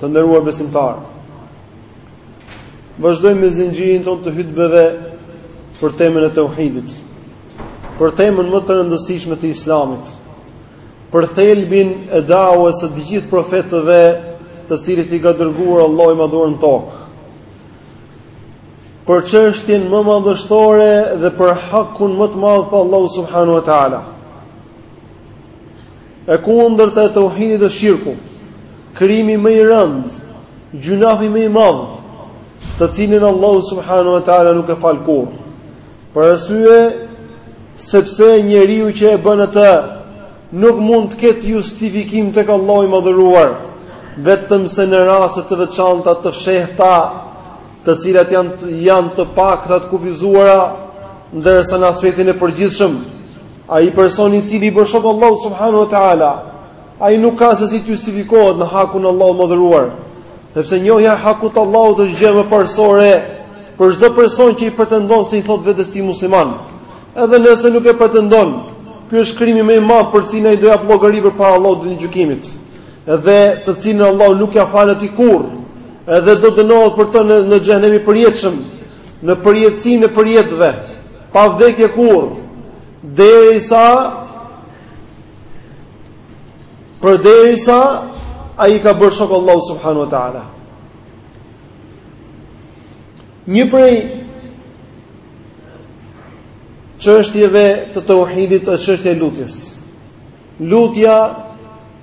Të nderuar besimtarë, vazhdojmë me zinxhirin tonë të hutbeve për temën e tauhidit, për temën më të rëndësishme të Islamit, për thelbin e daues së të gjithë profetëve, të cilët i ka dërguar Allahu i Madhëruar në tokë. Për çështjen më madhështore dhe për hakun më të madh të Allahut subhanahu wa taala. E kundërta e tauhidit është shirku, krimi më i rëndë, gjynafi më i madh, të cilin Allahu subhanahu wa taala nuk e fal kurrë. Për arsye sepse njeriu që e bën atë nuk mund të ketë justifikim tek Allahu i madhëruar, vetëm se në raste të veçanta të fshehta, të cilat janë janë të pakta të kufizuara, ndërsa në aspektin e përgjithshëm Ai person i cili i bën shok Allahut subhanahu wa taala, ai nuk ka se si të justifikohet në hakun e Allahut të madhëruar, sepse njohja e hakut të Allahut është gjë më parësore për çdo person që i pretendon se i thotë vetes tij musliman. Edhe nëse nuk e pretendon, ky është krimi më i madh për cilin ai do jap llogari përpara Allahut ditën e gjykimit. Edhe të cilin Allahu nuk ia fal atij kurrë, edhe do dënohet për të në në xhehenem i përjetshëm, në përjetësinë e përjetëve, Pa vdekje kurrë, derisa përderisa ai i ka bërë shok Allahut subhanahu wa taala. Një prej çështjeve të tauhidit është çështja e lutjes. Lutja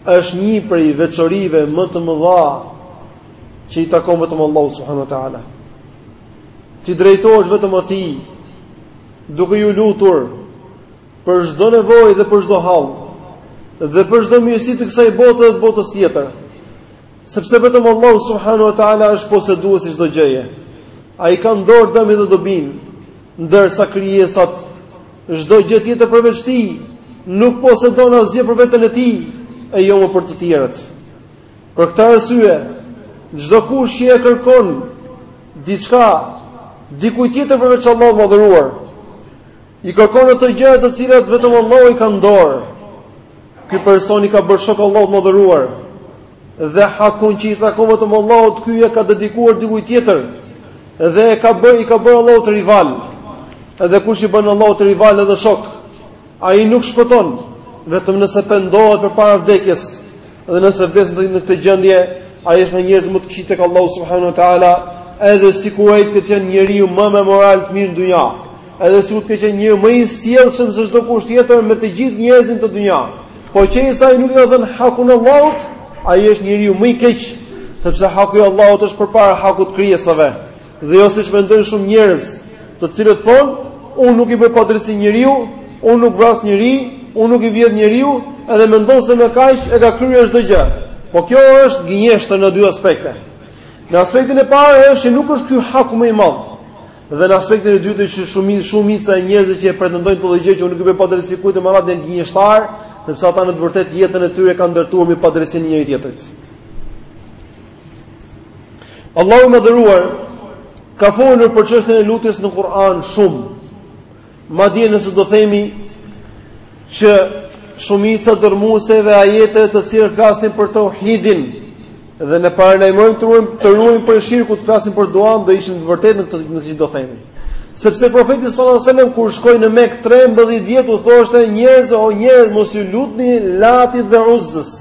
është një prej veçorive më të mëdha që i takon vetëm Allahut subhanahu wa taala. T'i drejtohesh vetëm atij duke iu lutur për çdo nevojë dhe për çdo hall dhe për çdo mirësi të kësaj bote dhe të botës tjetër. Sepse vetëm Allahu subhanahu wa taala është poseduesi i çdo gjëje. Ai ka në dorë dëmin dhe dobinë. Ndërsa krijesat, çdo gjë tjetër përveç Tij, nuk posedon asgjë për veten e Tij, e jo më për të tjerët. Për këtë arsye, çdo kush që i kërkon diçka dikujt tjetër përveç Allahut të Madhëruar, i kërkon ato gjëra të cilat vetëm Allahu i ka në dorë. Ky person i ka bërë shok Allahut të Madhëruar. Dhe hakun që i takon vetëm Allahut, ky ia ka dedikuar dikujt tjetër dhe e ka bërë i ka bërë Allahut rival. Edhe kush i bën Allahut rival edhe shok, ai nuk shpëton vetëm nëse pendohet përpara vdekjes. Dhe nëse vdes në këtë gjendje, ai është nga njerëzit më të këqij tek Allahu subhanahu wa taala, edhe sikur ai të ketë qenë njeriu më me moral të mirë në dunja. Edhe sikur të ketë qenë njeriu më i sjellshëm se çdo kush tjetër me të gjithë njerëzit në dynja. Po qe se ai nuk i ka dhënë hakun Allahut, ai është njeriu më i keq, sepse haku i Allahut është përpara hakut të krijesave. Dhe jo siç mendojnë shumë njerëz, të cilët thonë, unë nuk i bëj padrejtësi njeriu, unë nuk vras njeri, unë nuk i vjedh njeriu, edhe mendon se me kaq e ka kryer çdo gjë. Po kjo është gënjeshtër në dy aspekte. Në aspektin e parë është që nuk është ky haku më i madh. Dhe në aspektin e dytë që shumica shumica e njerëzve që e pretendojnë këtë gjë që unë nuk i bëj padrejtësi kujt e me radhë janë gënjeshtarë, sepse ata në të vërtetë jetën e tyre e kanë ndërtuar me padrejtësinë e njëri-tjetrit. Allahu i Madhëruar ka folur për çështjen e lutjes në Kur'an shumë. Madje nëse do themi që shumica dërmuese e ajeteve të cilat flasin për tauhidin dhe na paralajmërojnë të ruhemi prej shirkut, flasin për duan, do ishim të vërtetë në këtë që do themi. Sepse profeti sallallahu alajhi wasallam kur shkoi në Mekë 13 vjet u thoshte njerëz o njerëz mos ju lutni Latit dhe Uzzës.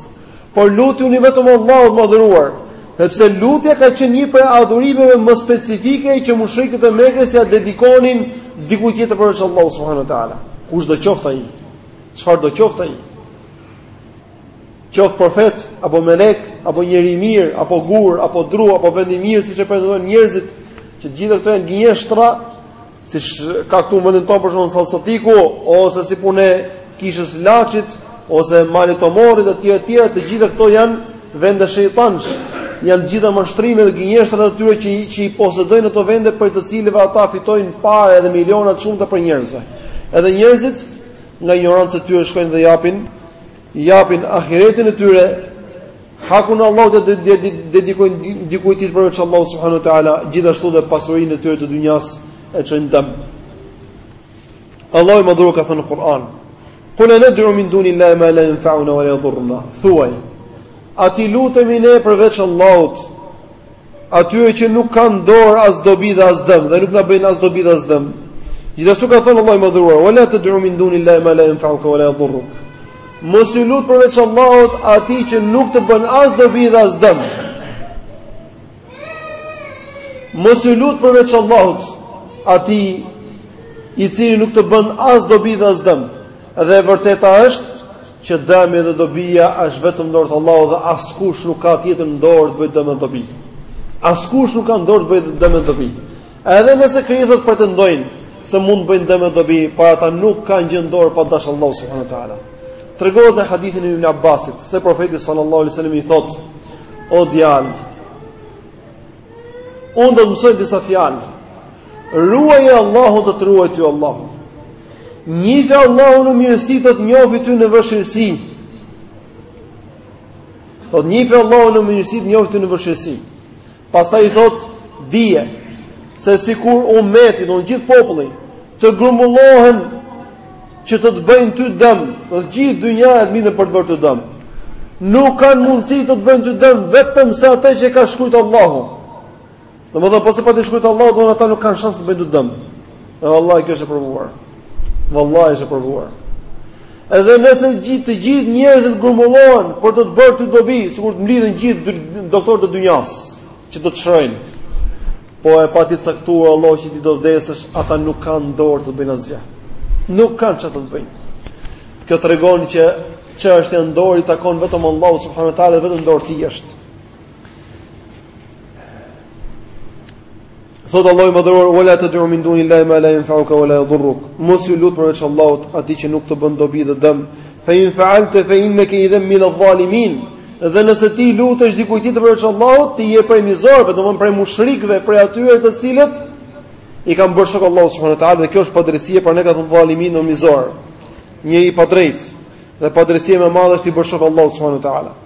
Por lutuni vetëm Allahut të Madhëruar, sepse lutja ka qenë një prej adhurimeve më specifike që mushrikët e Mekës ia dedikonin dikujt tjetër përveç Allahut subhanahu wa taala. Kushdo qoftë ai, çfarëdo qoftë ai. Qoftë profet apo melek, apo njeri i mirë, apo gur, apo dru, apo vend i mirë siç e pretendojnë njerëzit, që të gjitha këto janë gënjeshtra, siç ka këtu në vendin tonë për shembull Sari Salltiku ose si puna e kishës Laçit ose Malit të Tomorit e tjera të tjera të gjitha këto janë vende shejtansh janë të gjitha mashtrime dhe gënjeshtra të tyre që që i posedojnë ato vende prej të cilëve ata fitojnë pare edhe miliona të shumta prej njerëzve edhe njerëzit nga injoranca e tyre shkojnë dhe japin japin ahiretin e tyre, hakun e Allahut ia dedikojnë dikujt tjetër përveç Allahut subhanahu wa taala, gjithashtu dhe pasurinë e tyre të dynjasë e çojnë dëm. Allahu i Madhëruar ka thënë në Kur'an: "Qul a nad'u min dunillahi ma la yanfa'una wa la yadhurruna." Thuaj: "A t'i lutemi ne përveç Allahut atyre që nuk kanë në dorë as dobi dhe as dëm dhe nuk na bëjnë as dobi dhe as dëm. Gjithashtu ka thënë Allahu i Madhëruar: "Wa la tad'u min dunillahi ma la yanfa'uka wa la yadhurruk." Mos iu lut përveç Allahut atij që nuk të bën as dobi dhe as dëm. Mos iu lut përveç Allahut atij i cili nuk të bën as dobi dhe as dëm. Dhe e vërteta është që dëmi dhe dobia është vetëm në dorë të Allahut dhe askush nuk ka tjetër në dorë të bëjë dëm e dobi. Askush nuk ka në dorë të bëjë dëm e dobi. Edhe nëse krijesat pretendojnë se mund të bëjnë dëm e dobi, por ata nuk kanë gjë në dorë pa dash Allahu subhanahu wa taala. Tregohet në hadithin e Ibn Abbasit se profeti sallallahu alaihi wasallam i thotë: O djalë, unë do të mësoj disa fjalë Ruaje Allahun të të ruaj ty Allahu. Njife Allahun në mirësi të të njofi ty në vështirësi. Thot njife Allahun në mirësi të njofi ty në vështirësi. Pastaj i thot dije, se sikur umeti, gjithë populli, të grumbullohen që të të bëjnë ty dëm, dhe gjithë dynjaja të mblidhet për të bërë ty dëm. Nuk kanë mundësi të të bëjnë ty dëm, vetëm se atë që e ka shkrujt Allahu. Domethënë po s'e pat shkrujt Allahu, domethënë ata nuk kanë shans të bëjnë ty dëm. E vallahi kjo është e provuar. Vallahi është e provuar. Edhe nëse gjithë të gjithë njerëzit grumbullohen për të bërë ty dobi, sikur të mblidhen gjithë doktorët e dynjas që të të shrojnë. Po e pati caktuar Allahu që ti do vdesësh, ata nuk kanë dorë të bëjnë asgjë. Nuk kanë çfarë të bëjnë. Kjo tregon që çështja e ndihmës i takon vetëm Allahut subhanuhu teala, vetëm n'dorë t'tij është. Thotë Allahu i Madhëruar, "Wala tad'u min duni Allahi ma la yanfa'uka wala yadhurruk." Mos ju lut përveç Allahut atij që nuk të bën dobi dhe dëm. Fa in fa'alta fa innaka idhan min adh-dhalimin. Dhe nëse ti lutesh dikujt tjetër përveç Allahut, ti je prej mizorëve, domthonë prej mushrikëve, prej atyre të cilët i kanë bërë shok Allahut subhanahu wa ta'ala dhe kjo është padrejtësia prandaj ka thënë dhalimin, mizor. Një i padrejtë dhe padrejtësia më e madhe është t'i bësh shok Allahut subhanahu wa ta'ala.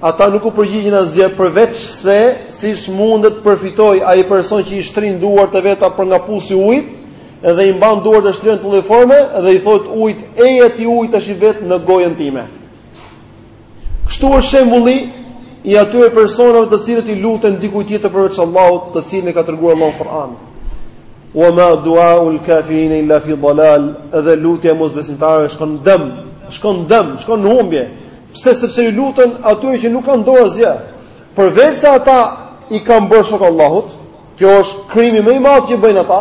Ata nuk u përgjigjen asgjë përveç se siç mundet të përfitojë ai person që i shtrin duart e veta për nga pusi i ujit dhe i mban duart e shtrirë në këtë formë dhe i thotë ujit eja ti ujë tash vet në gojën time. Kështu është shembulli i atyre personave të cilët i luten dikujt tjetër përveç Allahut, të cilin e ka treguar Allahu në Kur'an. Wa ma du'aul kafirin illa fi dalal, edhe lutja e mosbesimtarëve shkon dëm, shkon dëm, shkon në humbje Pse sepse ju luten atyre që nuk kanë n'dorë asgjë. Përveçse ata i kanë bërë shok Allahut, kjo është krimi më i madh që bëjnë ata.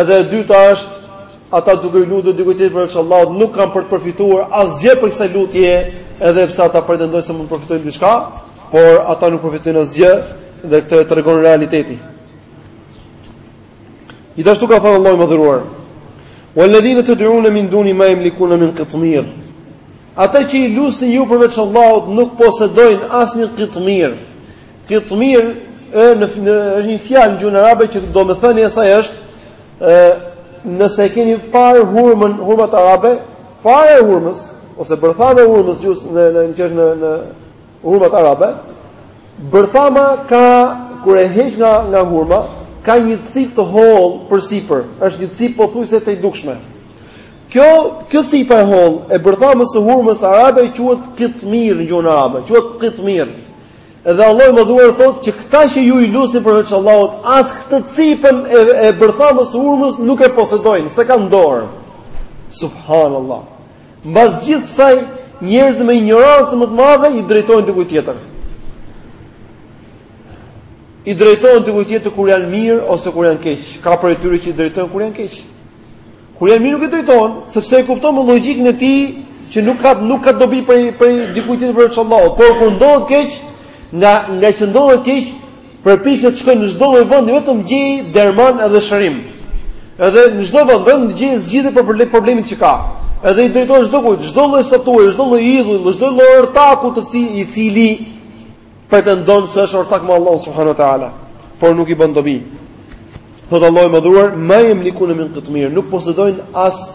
Edhe e dyta është ata duke ju lutur dikujt tjetër përveç Allahut nuk kanë për të përfituar asgjë prej kësaj lutje, edhe pse ata pretendojnë se mund të përfitojnë diçka, por ata nuk përfitojnë asgjë dhe këtë e tregon realiteti. Gjithashtu ka thënë Allahu i Madhëruar: "Walladhina tad'una min duni ma yamlikuna min qitmir." Ata që i lutni ju përveç Allahut nuk posedojnë asnjë qitmir. Qitmir në në është një fjalë në gjuhën arabe që domethënia e saj është ë nëse e keni parë hurmën, hurmat arabe, fara e hurmës ose bërthama e hurmës gjusë në në në në Hurmat arabe, bërthama ka kur e heq nga nga hurma, ka një cipë të hollë përsipër, është një cipë pothuajse e tejdukshme. Kjo kjo cipa e hollë e bërthamës së hurmës arabe quhet qitmir në gjuhën arabe, quhet qitmir. Edhe Allahu i madhëruar thotë që këta që ju i lusni përveç Allahut, as këtë cipën e, e bërthamës së hurmës nuk e posedojnë, s'e kanë në dorë. Subhanallahu. Mbas gjithë kësaj, njerëzit me injorancën më të madhe i drejtohen dikujt tjetër. I drejtohen dikujt tjetër kur janë mirë ose kur janë keq. Ka prej atyre që i drejtohen kur janë keq. Kur janë mirë nuk i drejtohen, sepse e kupton me logjikën e tij që nuk ka nuk ka dobi prej prej dikujt tjetër përveç Allahut. Por kur ndodhet keq, nga ngaqë ndodhet keq, Përpiqet të shkojë në çdo lloj vendi, vetëm të gjejë derman edhe shërim. Edhe në çdo vend vetëm të gjejë zgjidhje për problemin që ka. Edhe i drejtohet çdokujt, çdo lloj statue, çdo lloj idhulli, çdo lloj ortaku të cili i cili pretendon se është ortak me Allahun subhanahu wa taala, por nuk i bën dobi. Thotë Allahu i madhëruar, ma jemlikuna min qitmir, nuk posedojnë as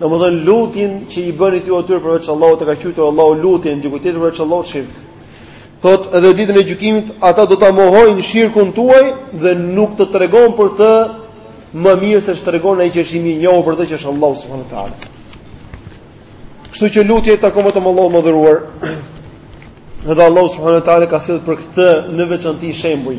Domethënë lutjen që i bëni ju atyre përveç Allahut e ka quajtur Allahu lutjen dikujt tjetër përveç Allahut shirk. Thotë edhe ditën e gjykimit ata do ta mohojnë shirkun tuaj dhe nuk të tregon për të më mirë se ç'tregon ai që është i mirënjohur për të që është Allahu subhanahu wa taala. Kështu që lutja i takon vetëm Allahut të madhëruar. Edhe Allahu subhanahu wa taala ka sjellë për këtë në veçanti shembuj.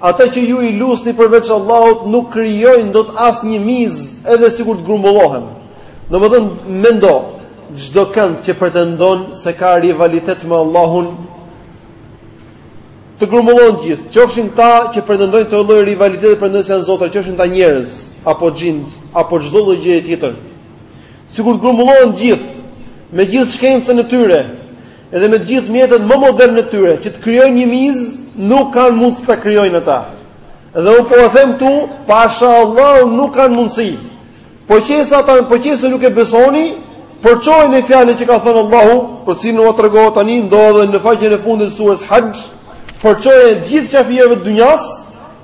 Ata që ju i lusni përveç Allahut nuk krijojnë dot asnjë mizë, edhe sikur të grumbullohen. Domethënë, mendo, çdokënd që pretendon se ka rivalitet me Allahun të grumbullohen gjithë, qofshin këta që pretendojnë këtë lloj rivaliteti pretendojnë se janë zotër, qofshin këta njerëz apo xhind, apo çdo lloj gjëje tjetër. Sikur të grumbullohen gjithë me gjithë shkencën e tyre, Edhe me të gjithë mjetet më moderne të tyre, që të krijojnë një mizë, nuk kanë mundësi ta krijojnë ata. Dhe unë po e them këtu, pasha Allahun nuk kanë mundësi. Po qe se ata, po qe se nuk e besoni, përçojeni fjalën që ka thënë Allahu, për cilën ua tregoj tani ndodhet në faqen e fundit të sures Haxh, përçojeni gjithë qafirëve të dynjas,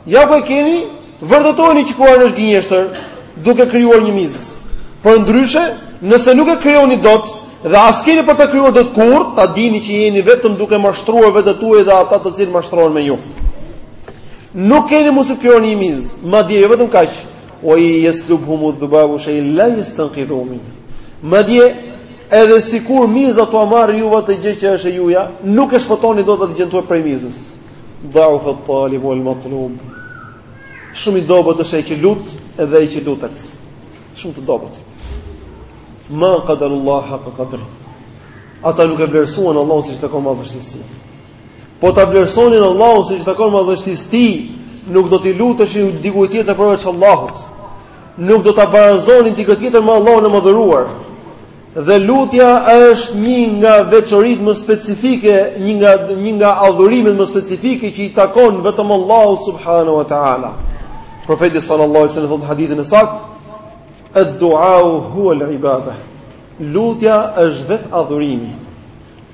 ja ku e keni, Vërtetojeni që Kurani është gënjeshtër, duke krijuar një mizë. Përndryshe, nëse nuk e krijoni dot dhe as keni për ta krijuar dot kurrë, ta dini që jeni vetëm duke mashtruar veten tuaj dhe ata të cilët mashtrohen me ju. Nuk keni mundësi të krijoni një mizë, madje jo vetëm kaq. Wa in yaslubhumu dhubabu shay la yastanqidhu min. Madje edhe sikur miza t'ua marri juve atë gjë që është e juja, nuk e shpëtoni dot atë gjënë tuaj prej mizës. Da'uf at-talib wal-matlub. Shumë i dobët është ai që lut edhe ai që lutet. Shumë të dobët. Ma qadarullah haqq qadri. Ata nuk e vlerësuan Allahun siç takon madhështisë së tij. Po ta vlerësonin Allahun siç takon madhështisë së tij, nuk do t'i luteshin dikujt tjetër përveç Allahut. Nuk do ta barazonin dikë tjetër me Allahun e madhëruar. Dhe lutja është një nga veçoritë më specifike, një nga një nga adhurimet më specifike që i takon vetëm Allahut subhanahu wa taala. Profeti sallallahu alaihi wasallam thotë hadithin e saktë, "Ad-du'a huwa al-ibada." Lutja është vetë adhurimi.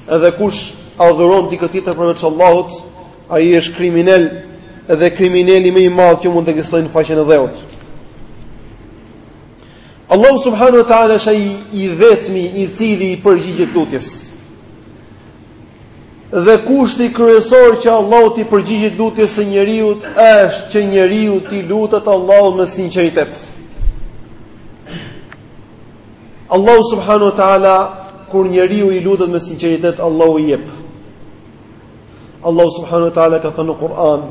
Edhe kush adhuron dikë tjetër përveç Allahut, ai është kriminel edhe krimineli më i madh që mund të ekzistojë në faqen e dheut. Allahu subhanahu wa taala është ai i vetmi i cili i përgjigjet lutjes. Dhe kushti kryesor që Allahu t'i përgjigjet lutjes së njeriut është që njeriu t'i lutet Allahut me sinqeritet. Allahu subhanahu wa taala kur njeriu i lutet me sinqeritet Allahu i jep. Allahu subhanahu wa taala ka thënë në Kur'an,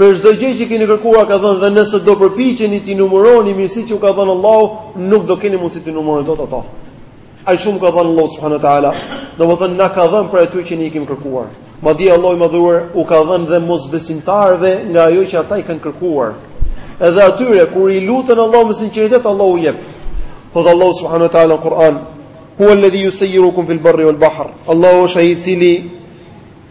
Për çdo gjë që keni kërkuar ka dhënë dhe nëse do përpiqeni t'i numëroni mirësitë që u ka dhënë Allahu, nuk do keni mundësi t'i numëroni dot ato. Ai shumë ka dhënë Allahu subhanahu wa taala, domethënë na ka dhënë për ato që ne i kemi kërkuar. Madje Allahu i madhëruar u ka dhënë dhe mosbesimtarëve nga ajo që ata i kanë kërkuar. Edhe atyre kur i luten Allahut me sinqeritet, Allahu i jep. Po Allahu subhanahu wa taala në Kur'an, "Huwa alladhi yusayyirukum fil barri wal bahr." Allahu është ai i cili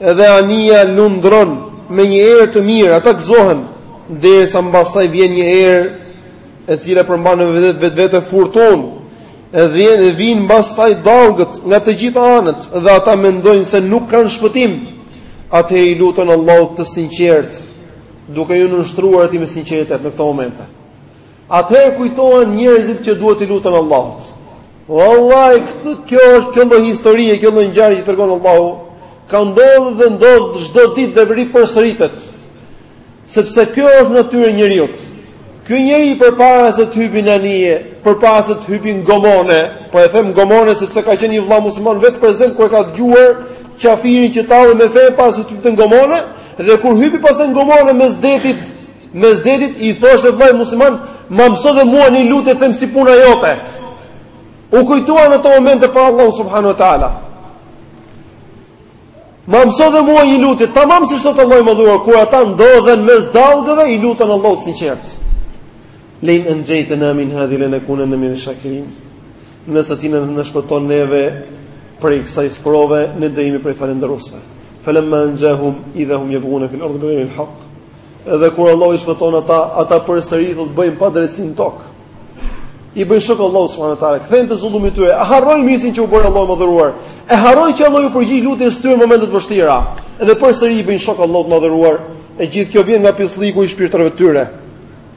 Edhe anija lundron me një erë të mirë, ata gëzohen, derisa mbas saj vjen një erë e cila përmban në vet vetvete furtunë. E vijnë mbas saj dallgët nga të gjitha anët dhe ata mendojnë se nuk kanë shpëtim. Atëherë i luten Allahut të sinqertë, duke iu nënshtruar atij me sinqeritet në këto momente. Atëherë kujtohen njerëzit që duhet t'i luten Allahut. Wallahi këtë kjo është kjo lloj historie, kjo lloj ngjarje që tregon Allahu, ka ndodhur dhe ndodh çdo ditë dhe ripërsëritet. Sepse kjo është natyra e njeriut. Ky njeri përpara se të hipë në anije, përpara se të hipë në gomone, po e them gomone sepse ka qenë një vëlla musliman vetë prezent kur e ka dëgjuar qafirin që tallej me fe para se të hipte në gomone dhe kur hipi pastaj në gomone mes detit Mes detit i thoshte vllai muslimanit, "Ma mëso dhe mua një lutje them si puna jote." U kujtuan ato momente për Allahun subhanahu wa taala. Ma mëso dhe mua një lutje, tamam siç thot Allahu i madhëruar, kur ata ndodhen mes dallgëve i luten Allahut sinqert. Lein anjaytana min hadhihi lanakuna min ash-shakirin. Nëse ti na shpëton neve prej kësaj sprove, ne do jemi prej falënderuesve. Falamma anjahum idha hum yabghuna fil ardi bighayri al-haq. Edhe kur Allahu i shpëton ata, ata përsëri thotë bëjnë padrejtësi në tokë. I bëjnë shok Allahut subhanahu wa taala, kthehen te zullumi i tyre, e harrojnë mirësinë që u bëri Allahu i madhëruar. E harrojnë që Allahu u përgjigj lutjes së tyre në momente të vështira. Edhe përsëri i bëjnë shok Allahut të madhëruar. E gjithë kjo vjen nga pislliku i shpirtrave të tyre.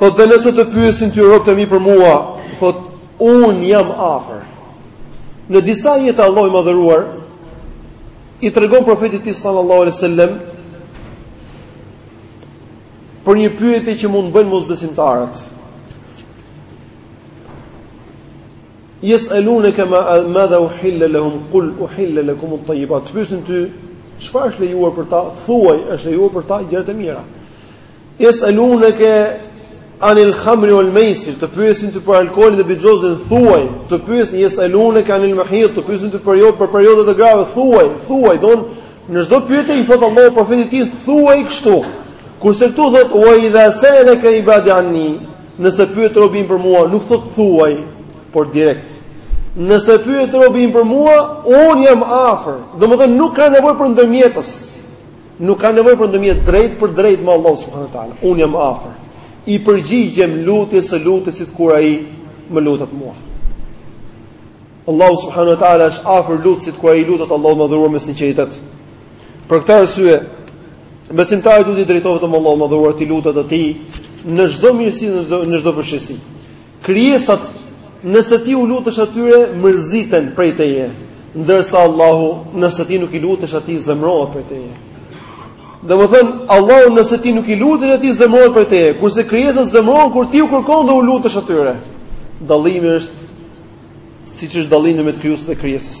Thotë dhe nëse të pyesin ty robtë e mi për mua, thotë un jam afër. Në disa ajete Allahu i madhëruar i tregon profetit të tij sallallahu alaihi wasallam për një pyetje që mund të bëjnë mosbesimtarët. Yes'alunaka madha uhilla lahum qul uhilla lakum at-tayyibat. Të pyesin ty çfarë është lejuar për ta? Thuaj, është lejuar për ta gjërat e mira. Jes aluneke anil khamri wal maisir, të pyesin ty për alkoolin dhe bixhozin, thuaj, të pyesin jes aluneke anil mahid, të pyesin ty për periodat e grave, thuaj, thuaj, don në çdo pyetje i thot Allahu profetit tij thuaj kështu. Kurse këtu thot wa idha sa'alaka ibadi anni, nëse pyet robi im për mua, nuk thot thuaj, por direkt. Nëse pyet robi im për mua, un jam afër. Domethënë nuk ka nevojë për ndërmjetës. Nuk ka nevojë për ndërmjetës drejtpërdrejt me Allahun subhanahu wa taala. Unë jam afër. I përgjigjem lutjes së lutësit kur ai më lutet mua. Allahu subhanahu wa taala është afër lutësit kur ai i lutet Allahut të madhëruar me sinqeritet. Për këtë arsye, besimtari duhet t'i drejtohet vetëm Allahut të madhëruar t'i lutet atij në çdo mirësi në çdo vështirësi. Krijesat, nëse ti u lutesh atyre, mërziten prej teje, ndërsa Allahu, nëse ti nuk i lutesh atij, zemërohet prej teje. Domethënë, Allahu nëse ti nuk i lutesh atij zemrohet prej teje, kurse krijesat zemrohen kur ti u kërkon dhe u lutesh atyre. Dallimi është, siç është dallimi mes krijuesit dhe krijesës.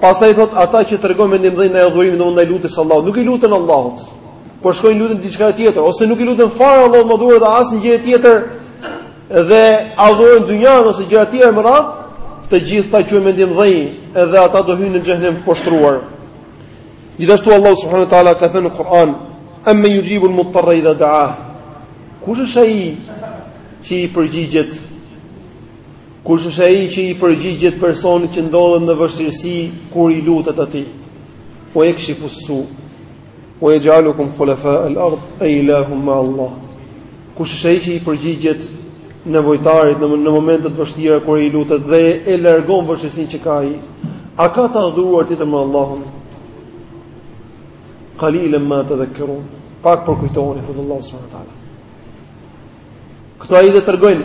Pastaj thotë ata që tregohen mendjemëdhenj ndaj adhurimit, domthonë ndaj lutjes së Allahut, nuk i luten Allahut. Por shkojnë i luten diçka tjetër ose nuk i luten fare Allahut të madhëruar dhe asnjë gjëje tjetër dhe adhurojnë dynjan ose gjëra të tjera me radhë, të gjithë ata janë mendjemëdhenj, edhe ata do hyjnë në xhenem të poshtruar. Gjithashtu Allahu subhanahu wa taala ka thënë në Kur'an, "Amman yujibu al-muttarra idha da'ah." Kush është ai që i përgjigjet Kush është ai që i përgjigjet personit që ndodhet në vështirësi kur i lutet atij? Ue jekshifus su, ue jexhalukum khulefa el ard, e ilahum ma Allah. Kush është ai që i përgjigjet nevojtarit në, në momentet vështira kur i lutet dhe e largon vështirësinë që ka ai? A ka të adhuruar tjetër me Allahun? Qalilen ma tadhakkarun. Pak përkujtoni, thotë Allahu subhanahu wa taala. Këto ajete tregojnë.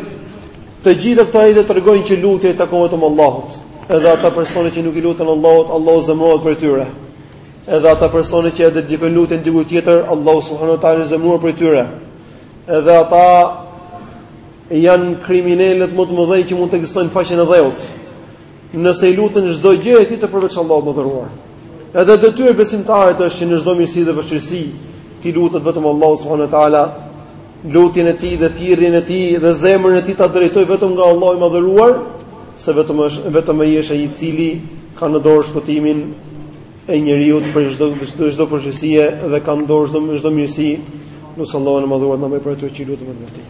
Të gjitha këto ajete tregojnë që lutja i takon vetëm Allahut. Edhe ata persona që nuk i luten Allahut, Allahu zemërohet për tyre. Edhe ata persona që e dedikojnë lutjen diku tjetër, Allahu subhanahu wa taala zemërohet prej tyre. Edhe ata janë kriminelët më të mëdhenj që mund të ekzistojnë faqen e dheut. Nëse i luten çdo gjëje tjetër përveç Allahut madhëruar. Edhe detyrë e besimtarit është që në çdo mirësi dhe vështirësi t'i lutet vetëm Allahu subhanahu wa taala lutjen e tij dhe thirrjen e tij dhe zemrën e tij ta drejtojë vetëm nga Allahu i madhëruar, se vetëm është vetëm ai është ai i cili ka në dorë shpëtimin e njeriut prej çdo çdo çdo vështirësie dhe ka në dorë çdo çdo mirësi, lus Allahun e madhëruar na bëjë prej atyre që luten vetëm atij.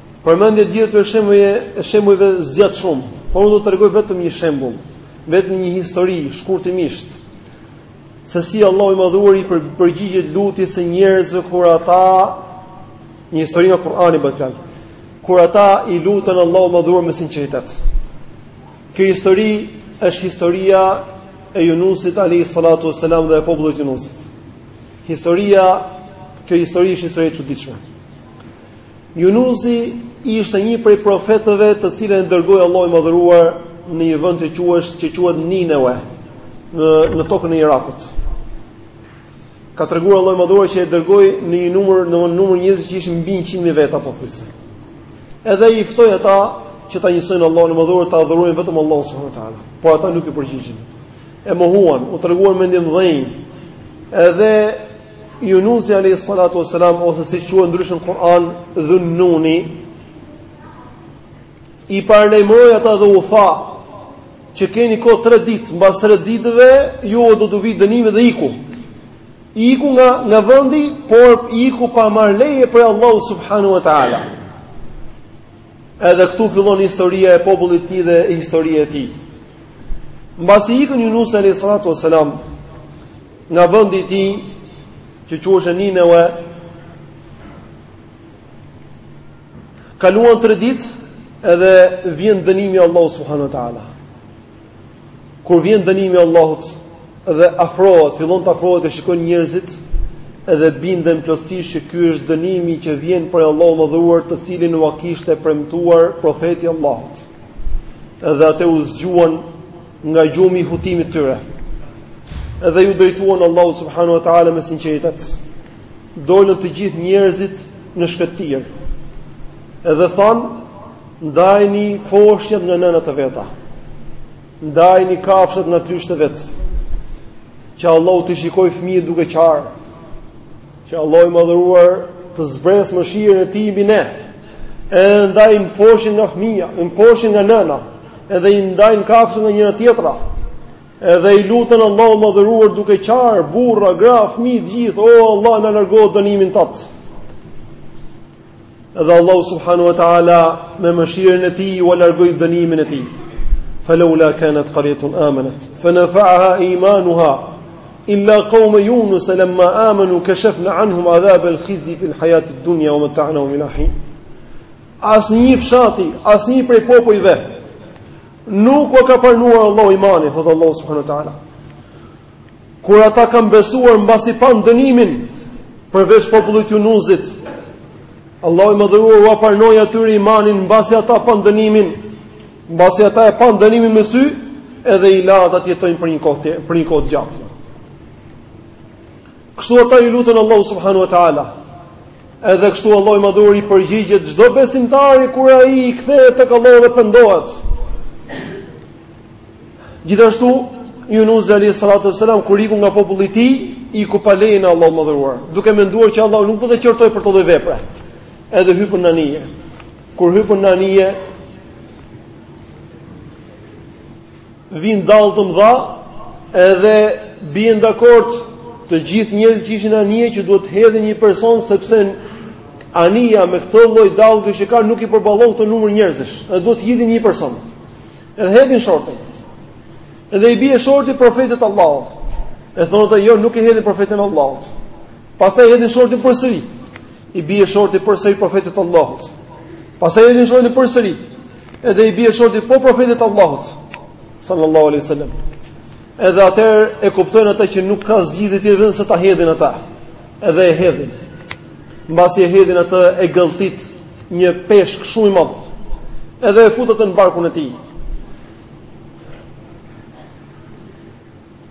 Përmendja e gjithë atyre shembujve e shembujve zgjat shumë, por unë do të tregoj vetëm një shembull, vetëm një histori shkurtimisht. Se si Allahu i Madhëruar i përgjigjet lutjes së njerëzve kur ata një histori nga Kur'ani bëhet fjalë. Kur ata i luten Allahut Madhëruar me sinqeritet. Kjo histori është historia e Yunusit alayhi salatu wasalam dhe e popullit të Yunusit. Historia, kjo histori është histori e çuditshme. Junusi ishte një prej profetëve të cilin e dërgoi Allahu i Madhëruar në një vend që quhet që quhet Nineve, në në tokën e Irakut. Ka treguar Allahu i Madhëruar që e dërgoi në një numër, në një numër njerëzish që ishin mbi 100.000 veta pothuajse. Edhe i ftoi ata që ta njësojnë Allahun e Madhëruar, ta adhurojnë vetëm Allahun subhanahu ua teala. Por ata nuk iu përgjigjën. E mohuan, u treguan mendjemëdhenj. Edhe Junusi alayhi salatu wasalam ose si quhet ndryshe në Kur'an Dhunnuni i paralajmëroi ata dhe u tha që keni kohë 3 ditë, mbas 3 ditëve ju do t'u vijë dënimi dhe iku. Iku nga nga vendi, por iku pa marr leje prej Allahu subhanahu wa taala. Edhe këtu fillon historia e popullit të tij dhe historia e tij. Mbasi ikën Junusi alayhi salatu wasalam, nga vëndi i tij që quhej Ninewe kaluan 3 ditë edhe vjen dënimi i Allahut subhanahu wa taala kur vjen dënimi i Allahut dhe afrohet fillon të afrohet e shikojnë njerëzit edhe binden plotësisht që ky është dënimi që vjen prej Allahut madhëruar të cilin ua kishte premtuar profeti Allahut edhe ata u zgjuan nga gjumi i hutimit tyre edhe iu drejtuan Allahut subhanahu wa taala me sinqeritet. Dolën të gjithë njerëzit në shkretëtirë. Edhe thanë, ndajni foshnjat nga nënat e veta. Ndajni kafshët nga klysht e vet. Që Allahu t'i shikojë fëmijët duke qarë. Që Allahu i Madhëruar të zbresë mëshirën e Tij mbi ne. E ndajnë foshnjën nga fëmija, foshnjën nga nëna, edhe i ndajnë kafshët nga njëra tjetra. Edhe i luten Allahut madhëruar duke qarë, burra, gra, fmij, të gjithë, o Allah na largo dënimin tënd. Edhe Allahu subhanahu wa ta'ala me mëshirën e tij ua largoi dënimin e tij. Falawla kanat qaryatun amanat, fanafa'aha imanuha, Illa qawma Yunus lamma amanu kashafna anhum adhab al-khizy fi al-hayat ad-dunya wa mata'nahum ila hin. Asnjë fshati, asnjë prej popujve nuk ua ka pranuar Allahu imanin, thotë Allahu subhanahu wa ta'ala. Kur ata kanë besuar mbasi panë dënimin përveç popullit Yunusit, Allahu i madhëruar ua pranoi atyre imanin mbasi ata panë dënimin. Mbasi ata e panë dënimin me sy, edhe i la ata të jetojnë për një kohë për një kohë të gjatë. Kështu ata i luten Allahut subhanahu wa taala. Edhe kështu Allahu i madhëruar i përgjigjet çdo besimtari kur ai i kthehet tek Allahu dhe pendohet. Gjithashtu Yunus alayhi salatu wasalam kur iku nga populli i tij, iku pa lejen e Allahut madhëruar, duke menduar që Allahu nuk do ta qortojë për këtë lloj vepre. Edhe hypën në anije. Kur hypën në anije, vijnë dallgë të mdha, edhe bien dakord të gjithë njerëzit që ishin n'anije që duhet të hedhin një person, sepse anija me këtë lloj dallgësh që ka nuk i përballon këtë numër njerëzish, edhe duhet të hedhin një person. Edhe hedhin shortin. Edhe i bie shorti profetit Allahut. E thonë ata jo nuk e hedhim profetin Allahut. Pastaj hedhin shortin përsëri. I bie shorti përsëri profetit të Allahut. Pastaj hedhin shortin përsëri. Edhe i bie shorti po profetit të Allahut sallallahu alaihi wasallam. Edhe atëherë e kuptojnë ata që nuk ka zgjidhje tjetër vetëm se ta hedhin ata. Edhe e hedhin. Mbasi e hedhin atë e gëlltit një peshk shumë i madh. Edhe e futën në barkun e tij.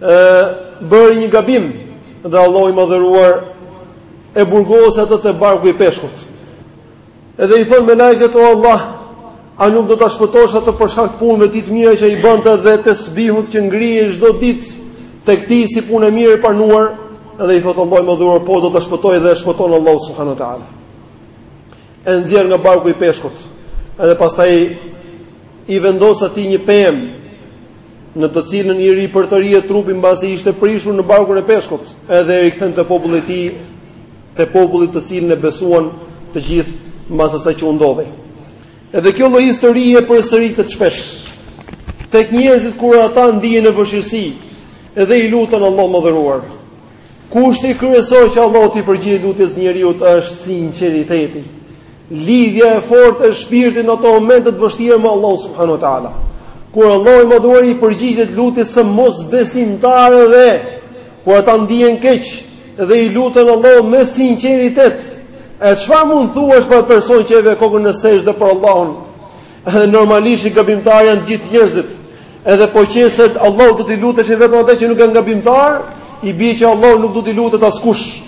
e bëri një gabim dhe Allahu i madhëruar e burgos atë te barku i peshkut. Edhe i thon melajket o Allah, a nuk do ta shpëtosh atë për shkak të punëve të mira që i bënte dhe tesbihut që ngrihej çdo ditë tek ti si punë e mirë e pranuar? Edhe i thot Allahu i madhëruar, po do ta shpëtoj dhe e shpëton Allahu subhanahu wa taala. E nxjerr nga barku i peshkut. Edhe pastaj i vendos atij një pemë në të cilën i ripërtërihet trupi mbasi ishte prishur në barkun e peshkut, edhe e rikthen te populli i tij, te popullit të cilin e besuan të gjithë mbas asaj që u ndodhi. Edhe kjo lloj historie përsëritet shpesh. Tek njerëzit kur ata ndihen në vështirësi, edhe i luten Allahut madhëruar. Kushti kryesor që Allahu t'i përgjigj lutjes njeriut është sinqeriteti. Lidhja e fortë e shpirtit në ato momente të vështira me Allahu subhanahu wa taala. Kur Allahu i madhëruar i përgjigjet lutjes së mosbesimtarëve, kur ata ndihen keq dhe i luten Allahut me sinqeritet, e çfarë mund të thuash për person që e ve kokën në sexhde për Allahun? Edhe normalisht gabimtar janë gjithë njerëzit. Edhe po qe se Allahut do t'i luteshin vetëm ata që nuk janë gabimtar, i bie që Allahut nuk do t'i lutet askush.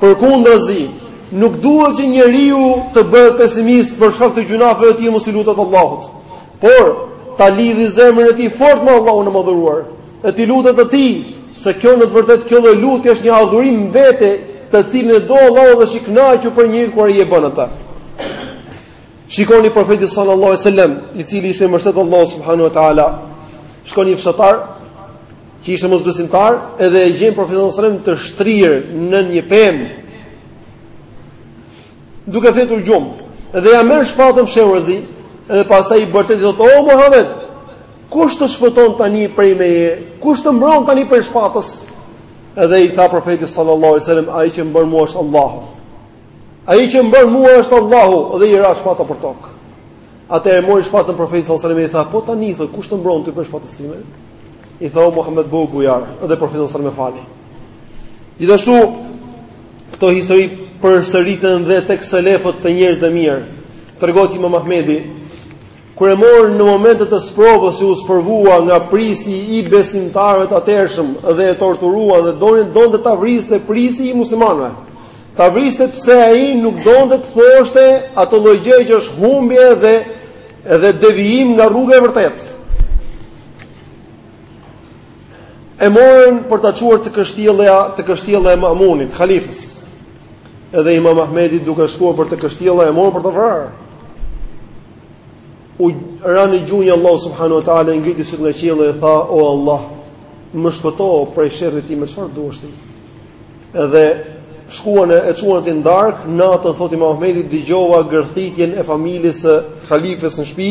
Përkundrazi, nuk duhet që njeriu të bëhet pesimist për shkak të gjynafeve të tij mos i lutet Allahut. Por ta lidhi zemrën e tij fort me Allahun e Madhëruar, e t'i lutet atij, se kjo në të vërtetë kjo lloj lutje është një adhurim vetë, të cilin e do Allahu dhe është i kënaqur për njeriu kur ai e bën atë. Shikoni profetin sallallahu alajhi wasallam, i cili ishte i mbështet Allahut subhanahu wa taala. Shkon një fshatar, që ishte mosbesimtar edhe e gjen profetin sallallahu alajhi wasallam të shtrirë në një pemë duke fjetur gjum dhe ja merr shpatën fshehurazi dhe pastaj i bërtet i thotë o Muhammed kush të shpëton tani prej meje kush të mbron tani prej shpatës edhe i tha profeti sallallahu alajhi wasallam ai që mbron mua është Allahu ai që mbron mua është Allahu dhe i ra shpata për tok atëherë mori shpatën profeti sallallahu alajhi wasallam i tha po tani i thotë kush të mbron ty prej shpatës time i tha o Muhammed bëhu bujar dhe profeti sallam e fali. Gjithashtu këto histori përsëriten dhe tek selefët te njerëz të mirë. Tregohet Imam Ahmedi kur e mor në momente të sprovës që u sprovua nga prisi i besimtarëve të atëhershëm dhe e torturuan dhe donin donte ta vriste prisi i muslimanëve. Ta vriste pse ai nuk donte të thoshte ato lloj gjëje që është humbje dhe edhe devijim nga rruga e vërtetë. e morën për ta çuar te kështjella, te kështjella e Mamunit, halifës. Edhe Imam Ahmedi duke shkuar për te kështjella e morën për ta vrarë. U ra në gjunjë Allahut subhanahu wa ta'ala, i ngriti sytë nga qielli e tha, o Allah, më shpëto prej sherrit tij me çfarë duash ti. Edhe shkuan e çuan atë në darkë, natën thotë Imam Ahmedi dëgjova gërthitjen e familjes së halifës në shtëpi,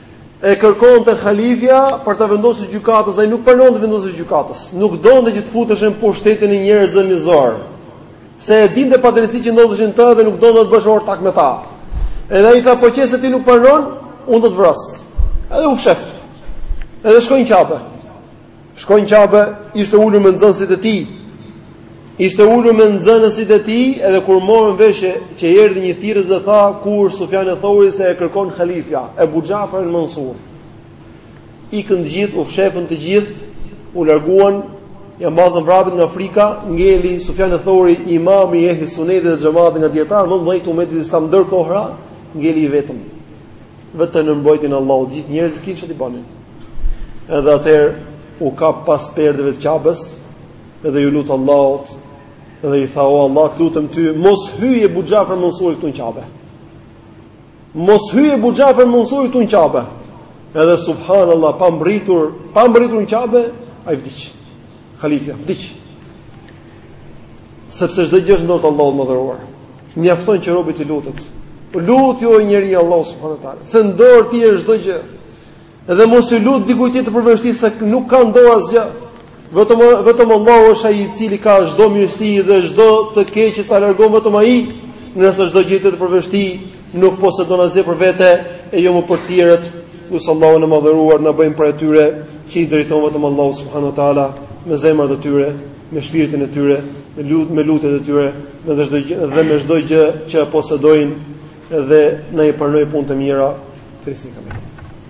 e kërkonte halifja për ta vendosur gjykatës, ai nuk pranonte të vendosej gjykatës. Nuk donte që të futesh në pushtetin e njerëzve mizorë. Se e dinte padrejtësitë që ndodheshin aty dhe nuk donte të bësh ortak me ta. Edhe ai tha po qe se ti nuk pranon, unë do të vras. Edhe u fshef. Edhe shkoi në Qabe. Shkoi në Qabe, ishte ulur me nxënësit e tij. Ishte ulur me nxënësit e tij, edhe kur morën vesh që erdhi një thirrës dhe tha ku është Sufjan eth-Theuri se e kërkon halifja, Ebu Xhafer el Mansur. Ikën të gjithë, u fshehën të gjithë, u larguan, ia mbathën vrapit nga frika, ngeli Sufjan eth-Theuri, imami i Ehli Sunnetit dhe xhematit nga dijetarët më të mëdhenj të umetit islam ndër kohëra, ngeli i vetëm. Vetëm në mbrojtjen e Allahut, gjithë njerëzit s'kishin ç't'i bënin. Edhe atëherë u kap pas perdeve të Qabes edhe iu lut Allahut edhe i tha o Allah, lutem ty, mos hyjë Ebu Xhafer Mansuri këtu në Qabe. Mos hyjë Ebu Xhafer Mansuri këtu në Qabe. Edhe subhanallah pa mbërritur, pa mbërritur në Qabe, ai vdiq. Halifja vdiq. Sepse çdo gjë është në dorë të Allahut të madhëruar. Mjafton që robi t'i lutet. Lutju o njeri Allahut subhanahu wa ta'ala. Se në dorë të tij është çdo gjë. Dhe mos iu lut dikujt tjetër përveç tij se nuk ka në dorë asgjë. Vetëm vetëm Allahu është ai i cili ka çdo mirësi dhe çdo të keqë e largon vetëm ai, ndërsa çdo gjë tjetër përveç tij nuk posedon asgjë për vete e jo më për të tjerët. Lus Allahun e madhëruar na bëjë prej atyre që i drejtohen vetëm Allahut subhanahu wa taala me zemrat e tyre, me shpirtin e tyre, me lut me lutjet e tyre, me çdo gjë dhe me çdo gjë që posedojnë dhe na i pranojë punët e mira. Felisin kamë.